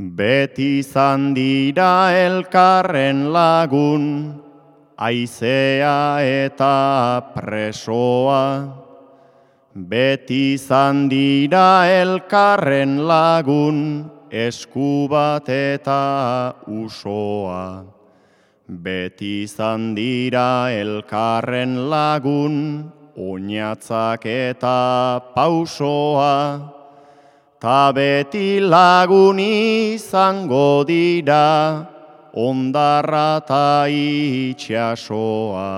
Beti izan dira elkarren lagun, aizea eta presoa. Beti izan dira elkarren lagun, esku bat eta usoa. Beti izan dira elkarren lagun, oinatzak eta pausoa. Ta beti lagun izango dira, ondarra ta itxasoa.